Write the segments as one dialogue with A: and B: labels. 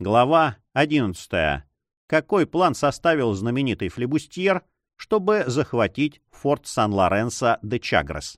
A: Глава 11. Какой план составил знаменитый флебустьер, чтобы захватить форт Сан-Лоренсо де Чагрес?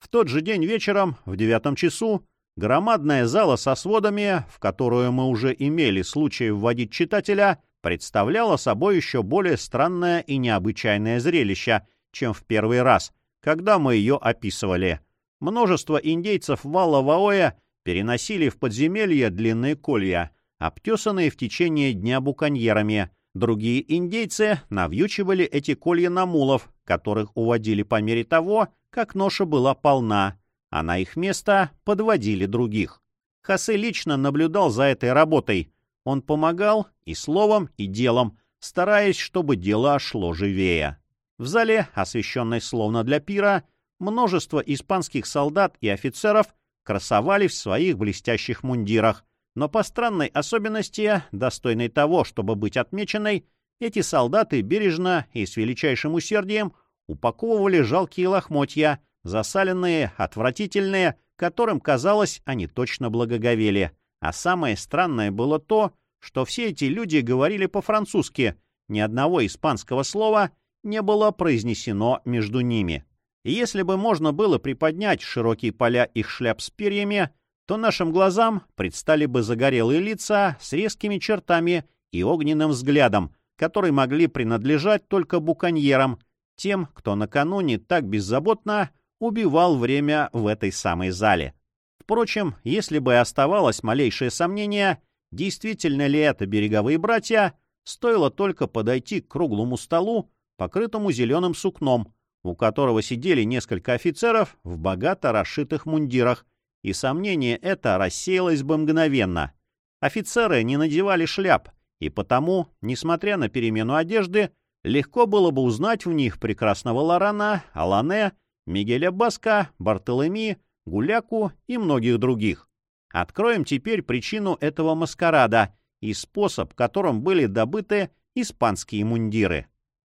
A: В тот же день вечером, в девятом часу, громадная зала со сводами, в которую мы уже имели случай вводить читателя, представляла собой еще более странное и необычайное зрелище, чем в первый раз, когда мы ее описывали. Множество индейцев Валла-Ваоя переносили в подземелье длинные колья, обтесанные в течение дня буконьерами. Другие индейцы навьючивали эти колья на мулов, которых уводили по мере того, как ноша была полна, а на их место подводили других. Хосе лично наблюдал за этой работой. Он помогал и словом, и делом, стараясь, чтобы дело шло живее. В зале, освещенной словно для пира, множество испанских солдат и офицеров красовались в своих блестящих мундирах, но по странной особенности, достойной того, чтобы быть отмеченной, эти солдаты бережно и с величайшим усердием упаковывали жалкие лохмотья, засаленные, отвратительные, которым, казалось, они точно благоговели. А самое странное было то, что все эти люди говорили по-французски, ни одного испанского слова не было произнесено между ними. И если бы можно было приподнять широкие поля их шляп с перьями, то нашим глазам предстали бы загорелые лица с резкими чертами и огненным взглядом, которые могли принадлежать только буконьерам, тем, кто накануне так беззаботно убивал время в этой самой зале. Впрочем, если бы оставалось малейшее сомнение, действительно ли это береговые братья, стоило только подойти к круглому столу, покрытому зеленым сукном, у которого сидели несколько офицеров в богато расшитых мундирах, и сомнение это рассеялось бы мгновенно. Офицеры не надевали шляп, и потому, несмотря на перемену одежды, легко было бы узнать в них прекрасного Лорана, Алане, Мигеля Баска, Бартолеми, Гуляку и многих других. Откроем теперь причину этого маскарада и способ, которым были добыты испанские мундиры.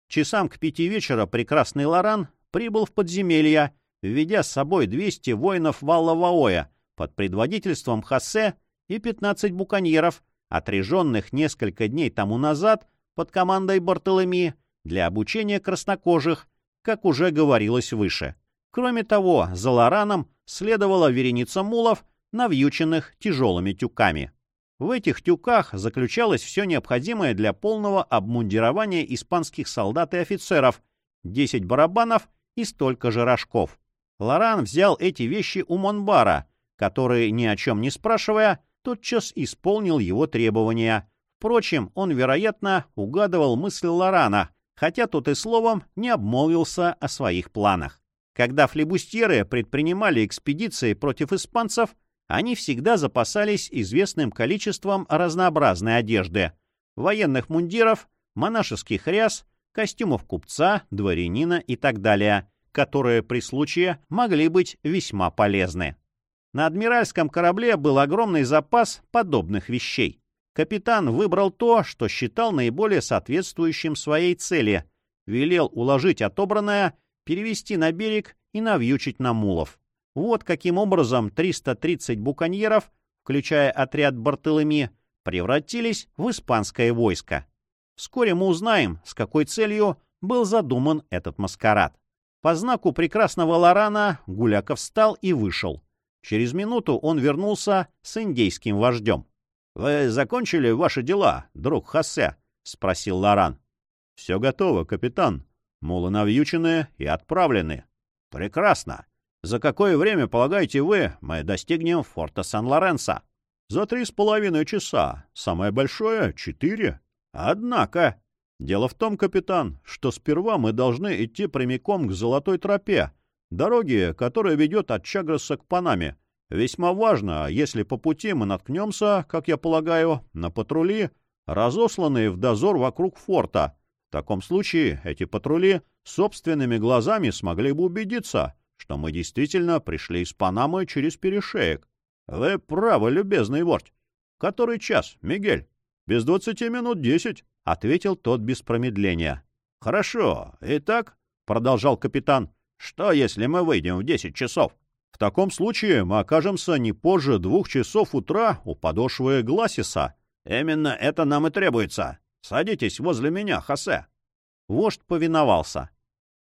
A: Часам к пяти вечера прекрасный Лоран прибыл в подземелье, введя с собой 200 воинов Валлаваоя под предводительством Хосе и 15 буконьеров, отряженных несколько дней тому назад под командой Бартолеми для обучения краснокожих, как уже говорилось выше. Кроме того, за Лораном следовала вереница мулов, навьюченных тяжелыми тюками. В этих тюках заключалось все необходимое для полного обмундирования испанских солдат и офицеров, 10 барабанов и столько же рожков. Лоран взял эти вещи у Монбара, который, ни о чем не спрашивая, тотчас исполнил его требования. Впрочем, он, вероятно, угадывал мысли Лорана, хотя тот и словом не обмолвился о своих планах. Когда флебустьеры предпринимали экспедиции против испанцев, они всегда запасались известным количеством разнообразной одежды — военных мундиров, монашеских ряс, костюмов купца, дворянина и так далее, которые при случае могли быть весьма полезны. На адмиральском корабле был огромный запас подобных вещей. Капитан выбрал то, что считал наиболее соответствующим своей цели, велел уложить отобранное, перевести на берег и навьючить на мулов. Вот каким образом 330 буконьеров, включая отряд Бартолеми, превратились в испанское войско. Вскоре мы узнаем, с какой целью был задуман этот маскарад. По знаку прекрасного Лорана Гуляков встал и вышел. Через минуту он вернулся с индейским вождем. — Вы закончили ваши дела, друг Хосе? — спросил Лоран. — Все готово, капитан. Мулы навьючены и отправлены. — Прекрасно. За какое время, полагаете вы, мы достигнем форта Сан-Лоренсо? За три с половиной часа. Самое большое — четыре. Однако... Дело в том, капитан, что сперва мы должны идти прямиком к Золотой тропе, дороге, которая ведет от Чагроса к Панаме. Весьма важно, если по пути мы наткнемся, как я полагаю, на патрули, разосланные в дозор вокруг форта. В таком случае эти патрули собственными глазами смогли бы убедиться, что мы действительно пришли из Панамы через перешеек. Вы правы, любезный вождь. Который час, Мигель? Без двадцати минут десять, — ответил тот без промедления. — Хорошо. Итак, — продолжал капитан, — что, если мы выйдем в десять часов? В таком случае мы окажемся не позже двух часов утра у подошвы Гласиса. Именно это нам и требуется. Садитесь возле меня, Хосе.
B: Вождь повиновался.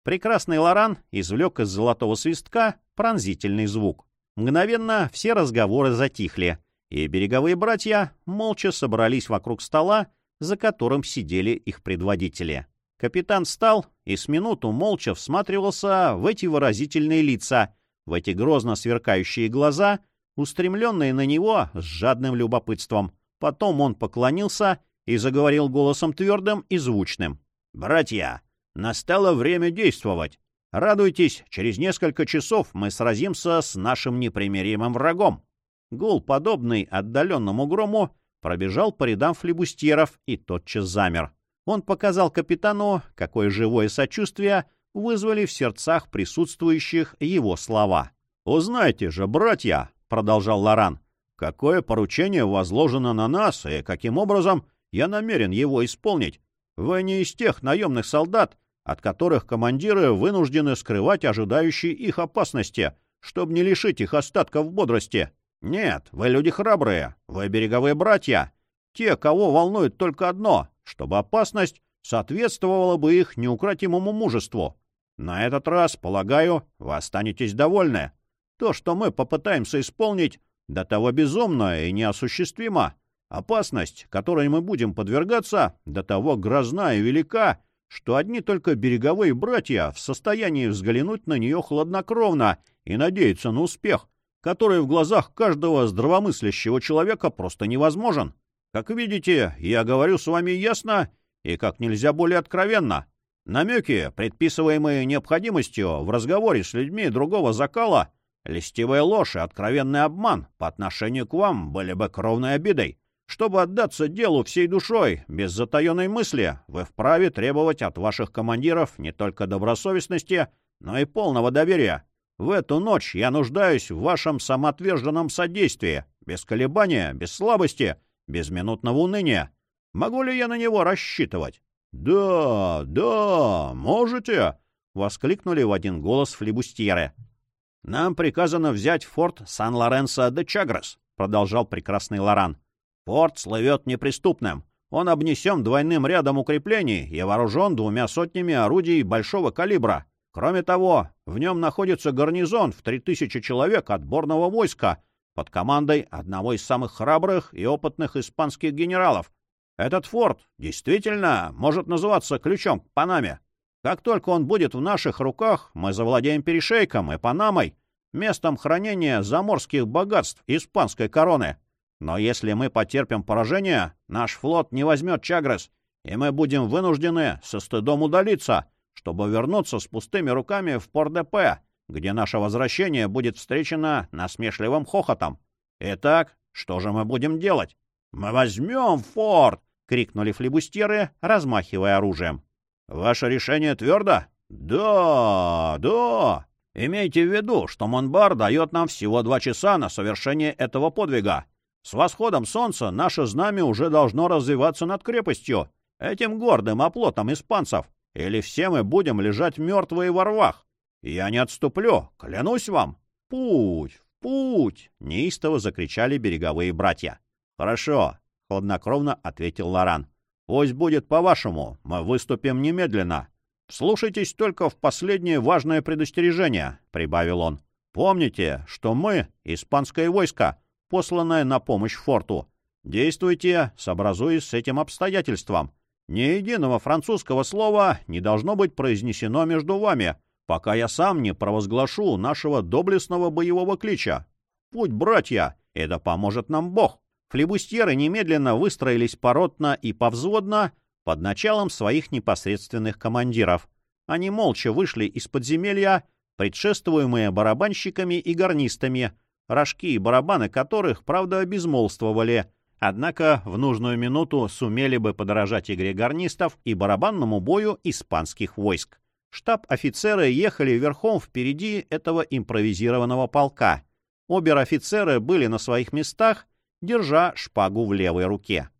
B: Прекрасный Лоран извлек из золотого свистка пронзительный звук. Мгновенно все разговоры затихли, и береговые братья молча собрались вокруг стола, за которым сидели их предводители. Капитан встал и с минуту молча всматривался в эти выразительные лица, в эти грозно сверкающие глаза, устремленные на него с жадным любопытством. Потом он поклонился и заговорил голосом твердым и звучным.
A: «Братья, настало время действовать. Радуйтесь, через несколько часов мы сразимся с нашим непримиримым врагом».
B: Гул, подобный отдаленному грому, пробежал по рядам флебустьеров и тотчас замер. Он показал капитану, какое живое сочувствие вызвали в сердцах присутствующих его слова.
A: «Узнайте же, братья!» — продолжал Лоран. «Какое поручение возложено на нас и каким образом я намерен его исполнить? Вы не из тех наемных солдат, от которых командиры вынуждены скрывать ожидающие их опасности, чтобы не лишить их остатков бодрости. Нет, вы люди храбрые, вы береговые братья, те, кого волнует только одно, чтобы опасность соответствовала бы их неукротимому мужеству. На этот раз, полагаю, вы останетесь довольны. То, что мы попытаемся исполнить, до того безумно и неосуществимо. Опасность, которой мы будем подвергаться, до того грозна и велика, что одни только береговые братья в состоянии взглянуть на нее хладнокровно и надеяться на успех, который в глазах каждого здравомыслящего человека просто невозможен. Как видите, я говорю с вами ясно и как нельзя более откровенно. Намеки, предписываемые необходимостью в разговоре с людьми другого закала, листивая ложь и откровенный обман по отношению к вам были бы кровной обидой. Чтобы отдаться делу всей душой, без затаенной мысли, вы вправе требовать от ваших командиров не только добросовестности, но и полного доверия. В эту ночь я нуждаюсь в вашем самоотверженном содействии, без колебания, без слабости, без минутного уныния. Могу ли я на него рассчитывать? — Да, да, можете! — воскликнули в один голос флибустьеры. — Нам приказано взять форт Сан-Лоренсо де Чагрес, — продолжал прекрасный Лоран. Порт слывет неприступным. Он обнесен двойным рядом укреплений и вооружен двумя сотнями орудий большого калибра. Кроме того, в нем находится гарнизон в три тысячи человек отборного войска под командой одного из самых храбрых и опытных испанских генералов. Этот форт действительно может называться ключом к Панаме. Как только он будет в наших руках, мы завладеем Перешейком и Панамой, местом хранения заморских богатств испанской короны. Но если мы потерпим поражение, наш флот не возьмет Чагрес, и мы будем вынуждены со стыдом удалиться, чтобы вернуться с пустыми руками в Пор-ДП, где наше возвращение будет встречено насмешливым хохотом. Итак, что же мы будем делать? — Мы возьмем форт! — крикнули флибустеры, размахивая оружием. — Ваше решение твердо? — Да, да. Имейте в виду, что Монбар дает нам всего два часа на совершение этого подвига. С восходом солнца наше знамя уже должно развиваться над крепостью, этим гордым оплотом испанцев, или все мы будем лежать мертвые во рвах. Я не отступлю, клянусь вам. Путь, путь! — неистово закричали береговые братья. — Хорошо, — хладнокровно ответил Лоран. — Пусть будет по-вашему, мы выступим немедленно. Слушайтесь только в последнее важное предостережение, — прибавил он. Помните, что мы — испанское войско, посланное на помощь форту. Действуйте, сообразуясь с этим обстоятельством. Ни единого французского слова не должно быть произнесено между вами, пока я сам не провозглашу нашего доблестного боевого клича. Путь, братья, да поможет нам Бог. Флебустьеры немедленно выстроились поротно и повзводно под началом своих непосредственных командиров. Они молча вышли из подземелья, предшествуемые барабанщиками и гарнистами, рожки и барабаны которых, правда, безмолвствовали, однако в нужную минуту сумели бы подорожать игре гарнистов и барабанному бою испанских войск. Штаб-офицеры ехали верхом впереди этого импровизированного полка. Обер-офицеры были на своих местах, держа шпагу в левой руке.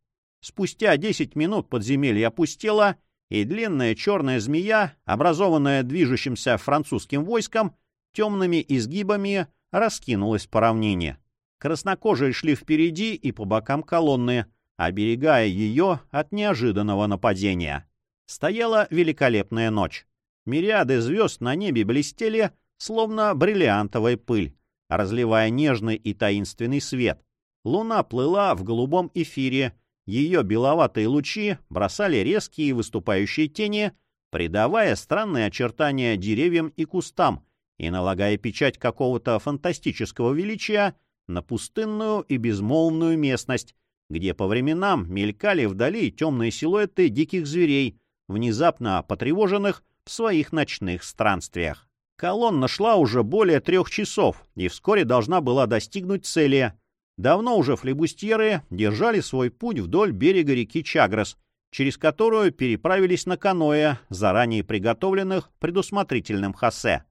A: Спустя десять минут подземелье опустело, и длинная черная змея, образованная движущимся французским войском, темными изгибами раскинулась по равнине. Краснокожие шли впереди и по бокам колонны, оберегая ее от неожиданного нападения. Стояла великолепная ночь. Мириады звезд на небе блестели, словно бриллиантовая пыль, разливая нежный и таинственный свет. Луна плыла в голубом эфире, ее беловатые лучи бросали резкие выступающие тени, придавая странные очертания деревьям и кустам и налагая печать какого-то фантастического величия на пустынную и безмолвную местность, где по временам мелькали вдали темные силуэты диких зверей, внезапно потревоженных в своих ночных странствиях. Колонна шла уже более трех часов и вскоре должна была достигнуть цели. Давно уже флебустьеры держали свой путь вдоль берега реки Чагрос, через которую переправились на каноэ, заранее приготовленных предусмотрительным хосе.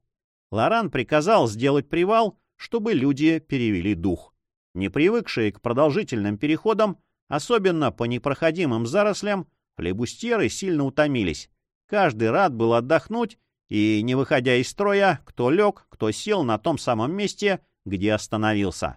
A: Лоран приказал сделать привал, чтобы люди перевели дух. Не привыкшие к продолжительным переходам, особенно по непроходимым зарослям, флебустьеры сильно утомились. Каждый рад был отдохнуть, и, не выходя из строя, кто лег, кто сел на том самом месте, где остановился.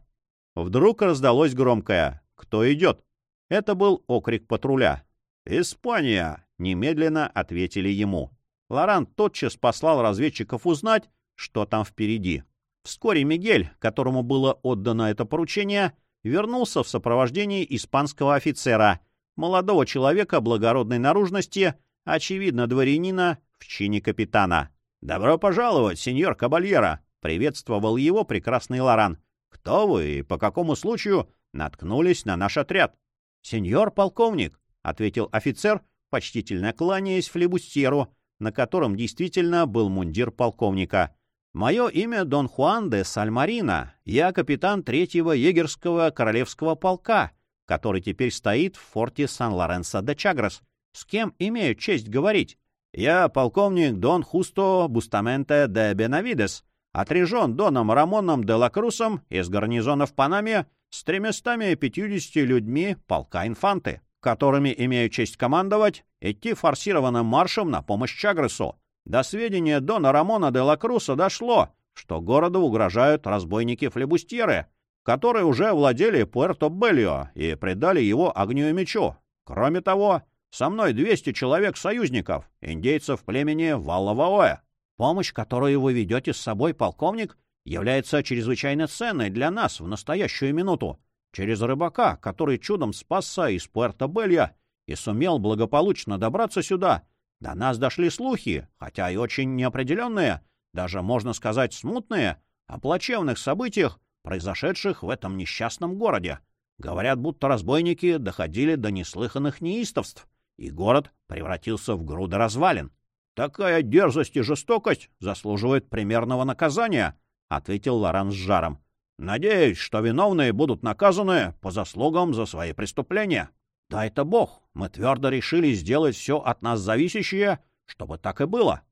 A: Вдруг раздалось громкое «Кто идет?». Это был окрик патруля. «Испания!» — немедленно ответили ему. Лоран тотчас послал разведчиков узнать, что там впереди. Вскоре Мигель, которому было отдано это поручение, вернулся в сопровождении испанского офицера, молодого человека благородной наружности, очевидно, дворянина в чине капитана. «Добро пожаловать, сеньор Кабальера!» — приветствовал его прекрасный Лоран. «Кто вы и по какому случаю наткнулись на наш отряд?» «Сеньор полковник», — ответил офицер, почтительно кланяясь флебустьеру, на котором действительно был мундир полковника. «Мое имя Дон Хуан де Сальмарина. Я капитан третьего егерского королевского полка, который теперь стоит в форте Сан-Лоренсо де Чагрос. С кем имею честь говорить?» «Я полковник Дон Хусто Бустаменте де Бенавидес, отряжен Доном Рамоном де Лакрусом из гарнизона в Панаме с тремястами пятьюдесятью людьми полка инфанты, которыми имею честь командовать, идти форсированным маршем на помощь Чагресу. До сведения Дона Рамона де Лакруса дошло, что городу угрожают разбойники-флебустьеры, которые уже владели Пуэрто-Бельо и предали его огню и мечу. Кроме того, со мной 200 человек-союзников, индейцев племени Валлаваоэ. Помощь, которую вы ведете с собой, полковник, является чрезвычайно ценной для нас в настоящую минуту. Через рыбака, который чудом спасся из Пуэрто-Белья и сумел благополучно добраться сюда, до нас дошли слухи, хотя и очень неопределенные, даже, можно сказать, смутные, о плачевных событиях, произошедших в этом несчастном городе. Говорят, будто разбойники доходили до неслыханных неистовств, и город превратился в груды развалин. «Такая дерзость и жестокость заслуживает примерного наказания», — ответил Лоран с жаром. «Надеюсь, что виновные будут наказаны по заслугам за свои преступления. Да это Бог, мы твердо решили сделать все от нас зависящее, чтобы так и было.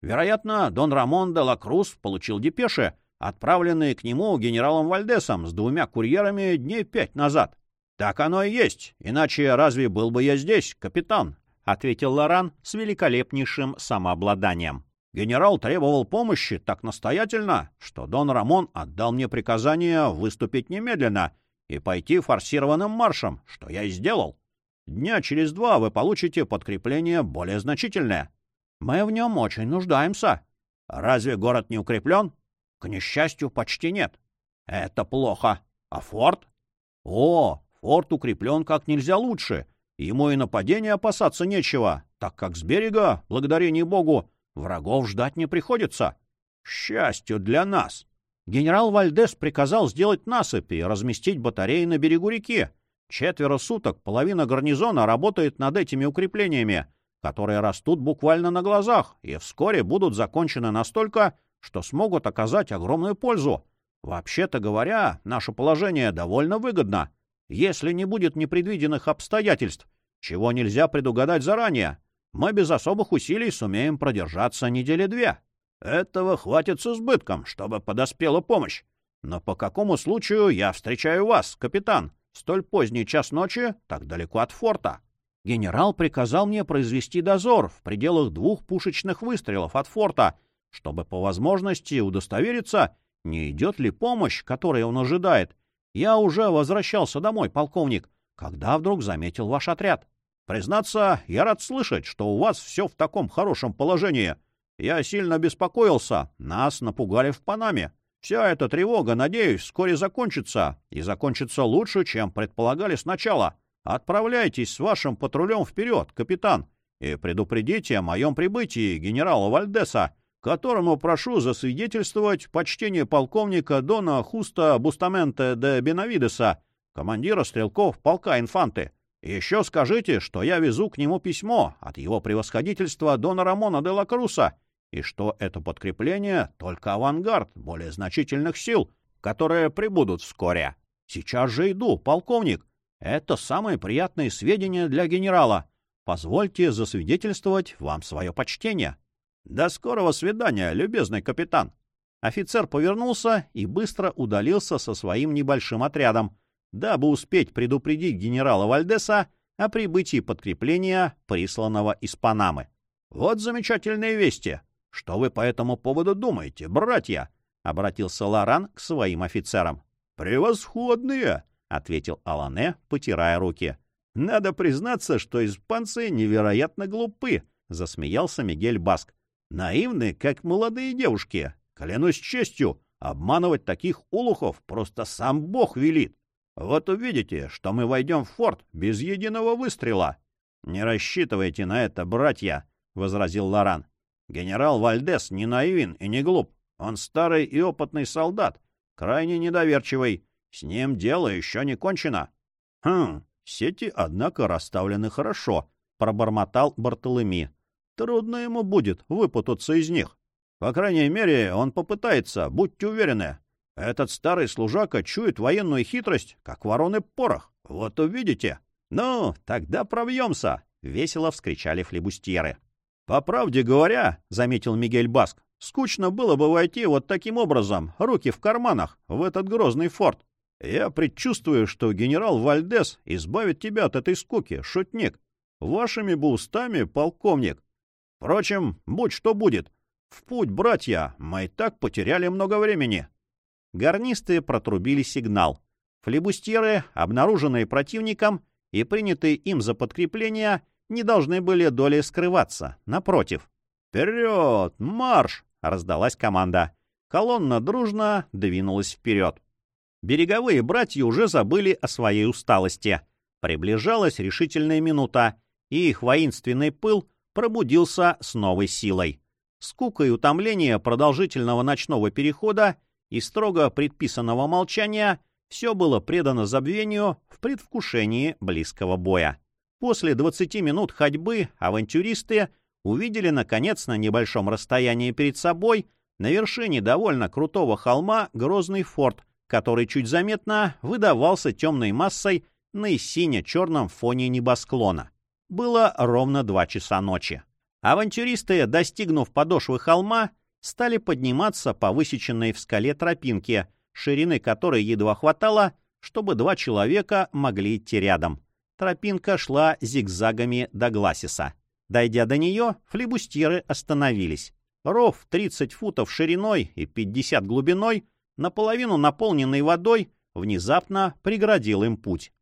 A: Вероятно, Дон Рамон де ла Круз получил депеши, отправленные к нему генералом Вальдесом с двумя курьерами дней пять назад. «Так оно и есть. Иначе разве был бы я здесь, капитан?» — ответил Лоран с великолепнейшим самообладанием. «Генерал требовал помощи так настоятельно, что Дон Рамон отдал мне приказание выступить немедленно и пойти форсированным маршем, что я и сделал. Дня через два вы получите подкрепление более значительное. Мы в нем очень нуждаемся. Разве город не укреплен? К несчастью, почти нет. Это плохо. А форт? О, Форт укреплен как нельзя лучше. Ему и нападения опасаться нечего, так как с берега, благодарение Богу, врагов ждать не приходится. Счастью для нас. Генерал Вальдес приказал сделать насыпи и разместить батареи на берегу реки. Четверо суток половина гарнизона работает над этими укреплениями, которые растут буквально на глазах и вскоре будут закончены настолько, что смогут оказать огромную пользу. Вообще-то говоря, наше положение довольно выгодно. Если не будет непредвиденных обстоятельств, чего нельзя предугадать заранее, мы без особых усилий сумеем продержаться недели две. Этого хватит с избытком, чтобы подоспела помощь. Но по какому случаю я встречаю вас, капитан, столь поздний час ночи, так далеко от форта? Генерал приказал мне произвести дозор в пределах двух пушечных выстрелов от форта, чтобы по возможности удостовериться, Не идет ли помощь, которой он ожидает? Я уже возвращался домой, полковник, когда вдруг заметил ваш отряд. Признаться, я рад слышать, что у вас все в таком хорошем положении. Я сильно беспокоился, нас напугали в Панаме. Вся эта тревога, надеюсь, вскоре закончится, и закончится лучше, чем предполагали сначала. Отправляйтесь с вашим патрулем вперед, капитан, и предупредите о моем прибытии генерала Вальдеса, которому прошу засвидетельствовать почтение полковника Дона Хуста Бустаменте де Бенавидеса, командира стрелков полка инфанты. Еще скажите, что я везу к нему письмо от его превосходительства Дона Рамона де ла Круса, и что это подкрепление — только авангард более значительных сил, которые прибудут вскоре. Сейчас же иду, полковник. Это самые приятные сведения для генерала. Позвольте засвидетельствовать вам свое почтение. До скорого свидания, любезный капитан. Офицер повернулся и быстро удалился со своим небольшим отрядом, дабы успеть предупредить генерала Вальдеса о прибытии подкрепления, присланного из Панамы. Вот замечательные вести. Что вы по этому поводу думаете, братья? — обратился Лоран к своим офицерам. — Превосходные! — ответил Алане, потирая руки. — Надо признаться, что испанцы невероятно глупы, — засмеялся Мигель Баск. — Наивны, как молодые девушки. Клянусь честью, обманывать таких улухов просто сам Бог велит. Вот увидите, что мы войдем в форт без единого выстрела. — Не рассчитывайте на это, братья, — возразил Лоран. Генерал Вальдес не наивен и не глуп. Он старый и опытный солдат, крайне недоверчивый. С ним дело еще не кончено. — Хм, сети, однако, расставлены хорошо, — пробормотал Бартолеми. — Трудно ему будет выпутаться из них. По крайней мере, он попытается, будьте уверены. Этот старый служака чует военную хитрость, как вороны порох. Вот увидите. — Ну, тогда пробьемся! — весело вскричали флебустьеры. «По правде говоря, — заметил Мигель Баск, — скучно было бы войти вот таким образом, руки в карманах, в этот грозный форт. Я предчувствую, что генерал Вальдес избавит тебя от этой скуки, шутник. Вашими бы устами, полковник. Впрочем, будь что будет. В путь, братья, мы и так потеряли много времени».
B: Гарнисты протрубили сигнал. Флебустьеры, обнаруженные противником и принятые им за подкрепление, — не должны были доли скрываться. Напротив. «Вперед! Марш!» — раздалась команда. Колонна дружно двинулась вперед. Береговые братья уже забыли о своей усталости. Приближалась решительная минута, и их воинственный пыл пробудился с новой силой. Скука и утомление продолжительного ночного перехода и строго предписанного молчания все было предано забвению в предвкушении близкого боя. После 20 минут ходьбы авантюристы увидели, наконец, на небольшом расстоянии перед собой, на вершине довольно крутого холма, грозный форт, который чуть заметно выдавался темной массой на сине-черном фоне небосклона. Было ровно два часа ночи. Авантюристы, достигнув подошвы холма, стали подниматься по высеченной в скале тропинке, ширины которой едва хватало, чтобы два человека могли идти рядом. Тропинка шла зигзагами до Гласиса. Дойдя до нее, флебустьеры остановились. Ров 30 футов шириной и 50 глубиной, наполовину наполненный водой, внезапно преградил им путь.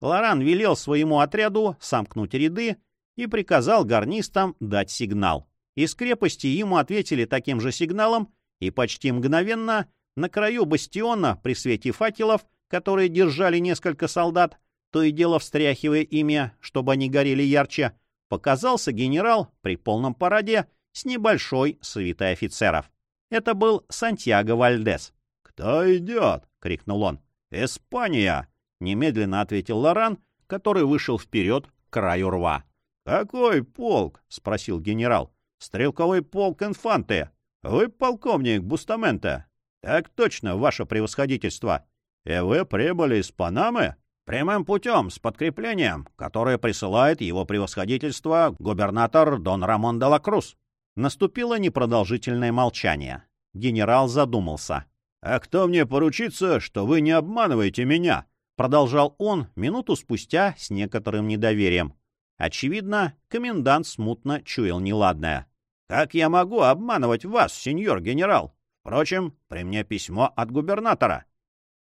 B: Лоран велел своему отряду сомкнуть ряды и приказал гарнистам дать сигнал. Из крепости ему ответили таким же сигналом, и почти мгновенно на краю бастиона при свете факелов, которые держали несколько солдат, то и дело встряхивая ими, чтобы они горели ярче, показался генерал при полном параде с небольшой свитой офицеров. Это был Сантьяго Вальдес. «Кто идет?» — крикнул он. «Испания!» — немедленно ответил Лоран, который вышел вперед к краю рва. «Какой полк?» — спросил генерал. «Стрелковый полк инфанты. Вы полковник Бустаменте?» «Так точно, ваше превосходительство. И вы прибыли из Панамы?» Прямым путем, с подкреплением, которое присылает его превосходительство губернатор Дон Рамон де ла Круз. Наступило непродолжительное молчание. Генерал задумался. «А кто мне поручится, что вы не обманываете меня?» Продолжал он минуту спустя с некоторым недоверием. Очевидно, комендант смутно чуял неладное. «Как я могу обманывать вас, сеньор генерал? Впрочем, при мне письмо от губернатора.
A: —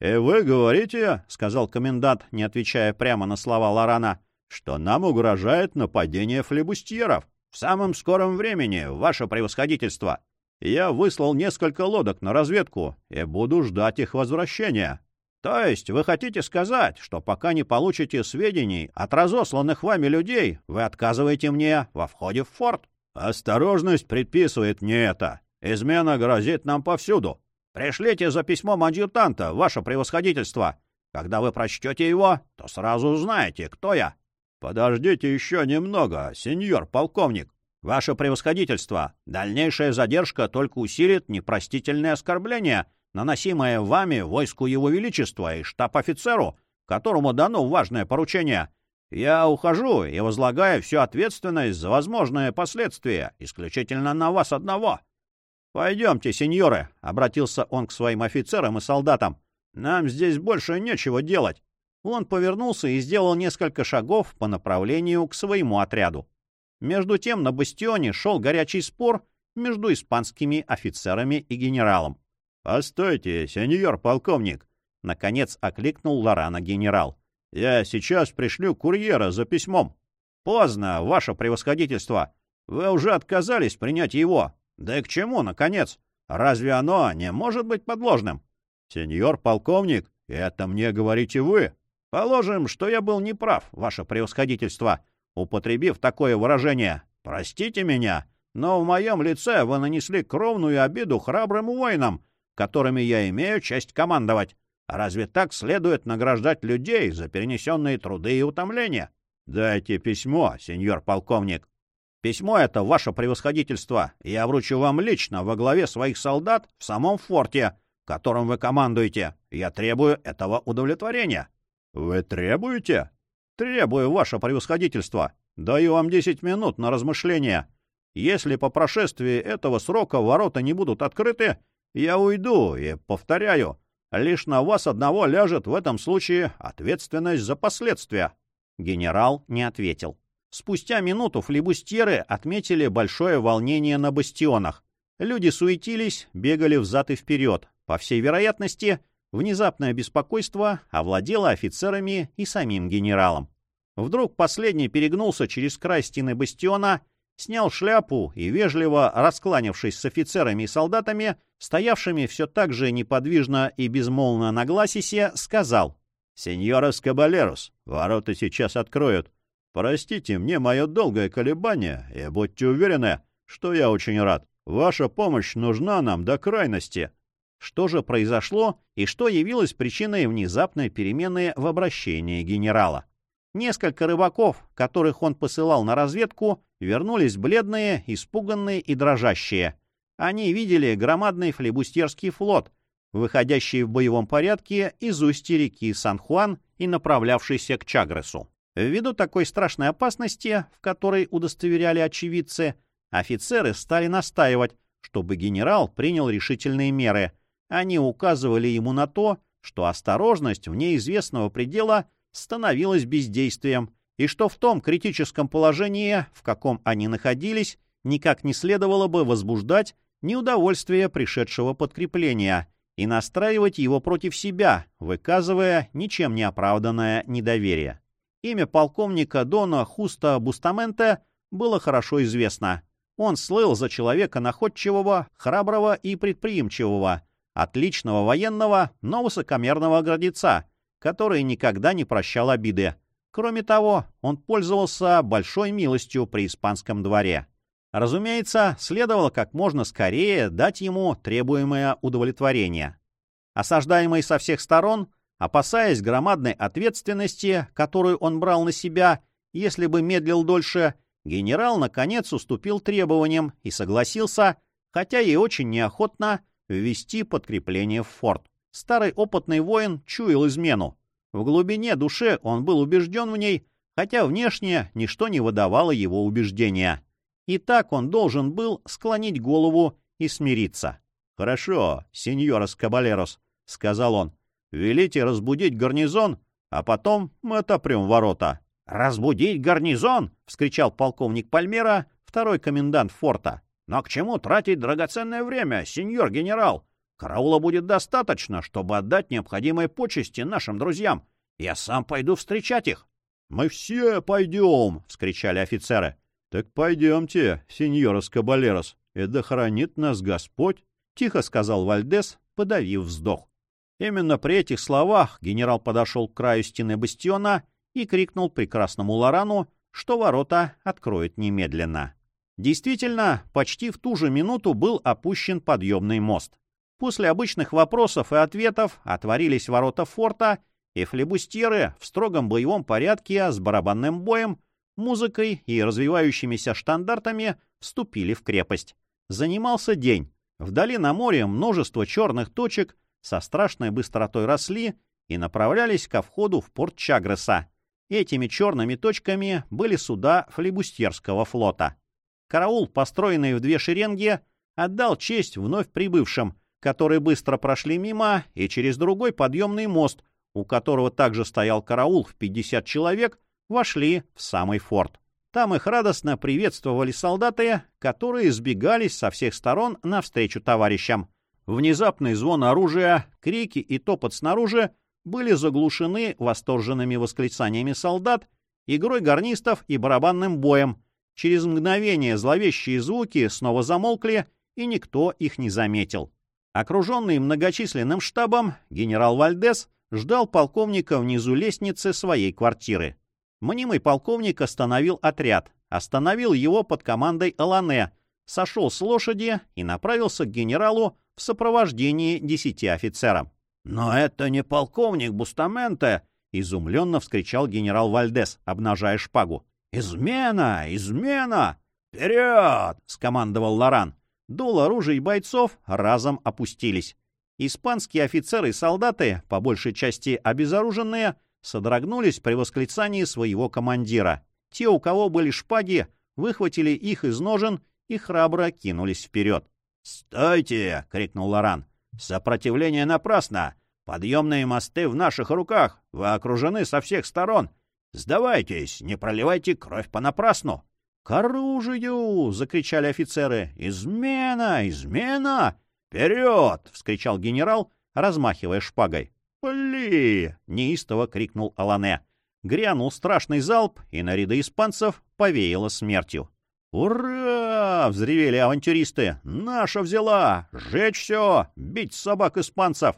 A: И вы говорите, — сказал комендант, не отвечая прямо на слова Лорана, — что нам угрожает нападение флебустьеров.
B: В самом скором времени, ваше превосходительство.
A: Я выслал несколько лодок на разведку и буду ждать их возвращения.
B: То есть вы хотите сказать, что пока не получите сведений от разосланных вами людей, вы отказываете мне во входе в форт?
A: Осторожность предписывает мне это. Измена грозит нам повсюду.
B: Пришлите за письмом адъютанта, ваше превосходительство. Когда вы прочтете его, то сразу узнаете, кто я.
A: «Подождите еще немного, сеньор полковник!»
B: «Ваше превосходительство, дальнейшая задержка только усилит непростительное оскорбление, наносимое вами войску Его Величества и штаб-офицеру, которому дано важное поручение. Я ухожу и возлагаю всю ответственность за возможные последствия исключительно на вас одного». «Пойдемте, сеньоры», — обратился он к своим офицерам и солдатам. «Нам здесь больше нечего делать». Он повернулся и сделал несколько шагов по направлению к своему отряду. Между тем на бастионе шел горячий спор между испанскими офицерами и генералом.
A: — Постойте, сеньор полковник! — наконец окликнул Лорана генерал. — Я сейчас пришлю курьера за письмом.
B: — Поздно, ваше превосходительство. Вы уже отказались принять его. Да и к чему, наконец? Разве оно не может быть подложным?
A: — Сеньор полковник, это мне говорите вы.
B: Положим, что я был неправ, ваше превосходительство, употребив такое выражение. Простите меня, но в моем лице вы нанесли кровную обиду храбрым воинам, которыми я имею честь командовать. Разве так следует награждать людей за перенесенные труды и утомления?
A: Дайте письмо, сеньор полковник.
B: Письмо это, ваше превосходительство, я вручу вам лично во главе своих солдат в самом форте, которым вы командуете. Я требую этого удовлетворения.
A: — Вы требуете?
B: — Требую, ваше превосходительство. Даю вам десять минут на размышление. Если по прошествии этого срока ворота не будут открыты, я уйду и, повторяю, лишь на вас одного ляжет в этом случае ответственность за последствия. Генерал не ответил. Спустя минуту флибустьеры отметили большое волнение на бастионах. Люди суетились, бегали взад и вперед. По всей вероятности, Внезапное беспокойство овладело офицерами и самим генералом. Вдруг последний перегнулся через край стены бастиона, снял шляпу и, вежливо раскланявшись с офицерами и солдатами, стоявшими все так же неподвижно и безмолвно на гласисе, сказал «Сеньорос Кабалерус, ворота сейчас откроют. Простите мне мое долгое колебание и будьте уверены, что я очень рад. Ваша помощь нужна нам до крайности». Что же произошло и что явилось причиной внезапной перемены в обращении генерала? Несколько рыбаков, которых он посылал на разведку, вернулись бледные, испуганные и дрожащие. Они видели громадный флебустерский флот, выходящий в боевом порядке из устья реки Сан-Хуан и направлявшийся к Чагресу. Ввиду такой страшной опасности, в которой удостоверяли очевидцы, офицеры стали настаивать, чтобы генерал принял решительные меры — они указывали ему на то, что осторожность вне известного предела становилась бездействием, и что в том критическом положении, в каком они находились, никак не следовало бы возбуждать неудовольствие пришедшего подкрепления и настраивать его против себя, выказывая ничем не оправданное недоверие. Имя полковника Дона Хуста Бустаменте было хорошо известно. Он слыл за человека находчивого, храброго и предприимчивого, Отличного военного, но высокомерного гордеца, который никогда не прощал обиды. Кроме того, он пользовался большой милостью при испанском дворе. Разумеется, следовало как можно скорее дать ему требуемое удовлетворение. Осаждаемый со всех сторон, опасаясь громадной ответственности, которую он брал на себя, если бы медлил дольше, генерал наконец уступил требованиям и согласился, хотя и очень неохотно, ввести подкрепление в форт. Старый опытный воин чуял измену. В глубине души он был убежден в ней, хотя внешне ничто не выдавало его убеждения. И так он должен был склонить голову и смириться. — Хорошо, сеньорос Кабалерос, — сказал он, — велите разбудить гарнизон, а потом мы отопрем ворота. — Разбудить гарнизон? — вскричал полковник Пальмера, второй комендант форта. Но к чему тратить драгоценное время, сеньор генерал? Караула будет достаточно, чтобы отдать необходимые почести нашим друзьям. Я сам пойду встречать их.
A: — Мы все пойдем! — вскричали офицеры. — Так пойдемте, сеньорос Кабалерос, и да хранит нас Господь! — тихо сказал Вальдес, подавив вздох. Именно при этих словах генерал подошел к краю стены бастиона и крикнул прекрасному Лорану, что ворота откроют немедленно. Действительно, почти в ту же минуту был опущен подъемный мост. После обычных вопросов и ответов отворились ворота форта, и флебустьеры в строгом боевом порядке с барабанным боем, музыкой и развивающимися штандартами вступили в крепость. Занимался день. Вдали на море множество черных точек со страшной быстротой росли и направлялись ко входу в порт Чагреса. Этими черными точками были суда флебустьерского флота. Караул, построенный в две шеренги, отдал честь вновь прибывшим, которые быстро прошли мимо и через другой подъемный мост, у которого также стоял караул в 50 человек, вошли в самый форт. Там их радостно приветствовали солдаты, которые сбегались со всех сторон навстречу товарищам. Внезапный звон оружия, крики и топот снаружи были заглушены восторженными восклицаниями солдат, игрой гарнистов и барабанным боем. Через мгновение зловещие звуки снова замолкли, и никто их не заметил. Окруженный многочисленным штабом, генерал Вальдес ждал полковника внизу лестницы своей квартиры. Мнимый полковник остановил отряд, остановил его под командой Алане, сошел с лошади и направился к генералу в сопровождении десяти офицеров. «Но это не полковник Бустаменте!» — изумленно вскричал генерал Вальдес, обнажая шпагу. «Измена! Измена! Вперед!» — скомандовал Лоран. Дул оружия бойцов разом опустились. Испанские офицеры и солдаты, по большей части обезоруженные, содрогнулись при восклицании своего командира. Те, у кого были шпаги, выхватили их из ножен и храбро кинулись вперед. «Стойте!» — крикнул Лоран. «Сопротивление напрасно! Подъемные мосты в наших руках! Вы окружены со всех сторон! Сдавайтесь, не проливайте кровь понапрасну!» «К оружию!» — закричали офицеры. «Измена! Измена! Вперед!» — вскричал генерал, размахивая шпагой. «Пли!» — неистово крикнул Алане. Грянул страшный залп, и на ряды испанцев повеяло смертью. Взревели авантюристы. «Наша взяла! Жечь все! Бить собак испанцев!»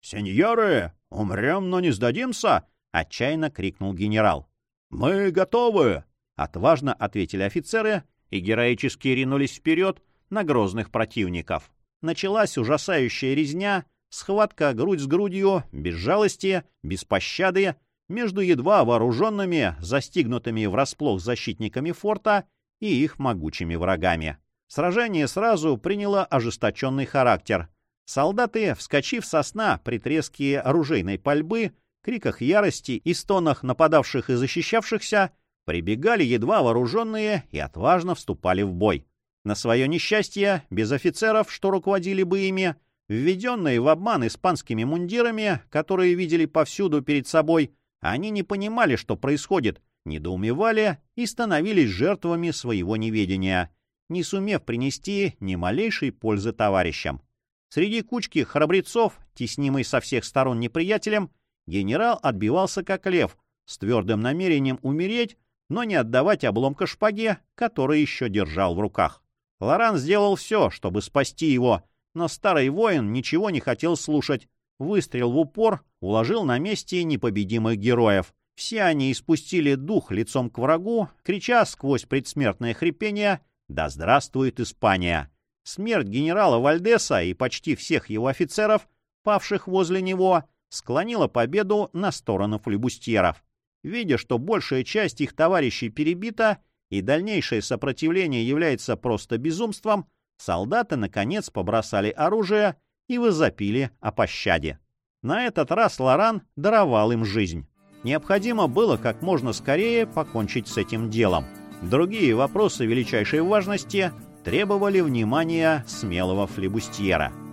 A: «Сеньоры, умрем, но не сдадимся!» — отчаянно крикнул генерал. «Мы готовы!» — отважно ответили офицеры и героически ринулись вперед на грозных противников. Началась ужасающая резня, схватка грудь с грудью, без жалости, без пощады, между едва вооруженными, застигнутыми врасплох защитниками форта и их могучими врагами. Сражение сразу приняло ожесточенный характер. Солдаты, вскочив со сна при треске оружейной пальбы, криках ярости и стонах нападавших и защищавшихся, прибегали едва вооруженные и отважно вступали в бой. На свое несчастье, без офицеров, что руководили бы ими, введенные в обман испанскими мундирами, которые видели повсюду перед собой, они не понимали, что происходит, недоумевали и становились жертвами своего неведения, не сумев принести ни малейшей пользы товарищам. Среди кучки храбрецов, теснимой со всех сторон неприятелем, генерал отбивался как лев, с твердым намерением умереть, но не отдавать обломка шпаге, который еще держал в руках. Лоран сделал все, чтобы спасти его, но старый воин ничего не хотел слушать. Выстрел в упор уложил на месте непобедимых героев. Все они испустили дух лицом к врагу, крича сквозь предсмертное хрипение «Да здравствует Испания!». Смерть генерала Вальдеса и почти всех его офицеров, павших возле него, склонила победу на сторону флебустьеров. Видя, что большая часть их товарищей перебита и дальнейшее сопротивление является просто безумством, солдаты, наконец, побросали оружие и возопили о пощаде. На этот раз Лоран даровал им жизнь. Необходимо было как можно скорее покончить с этим делом. Другие вопросы величайшей важности требовали внимания смелого флебустьера –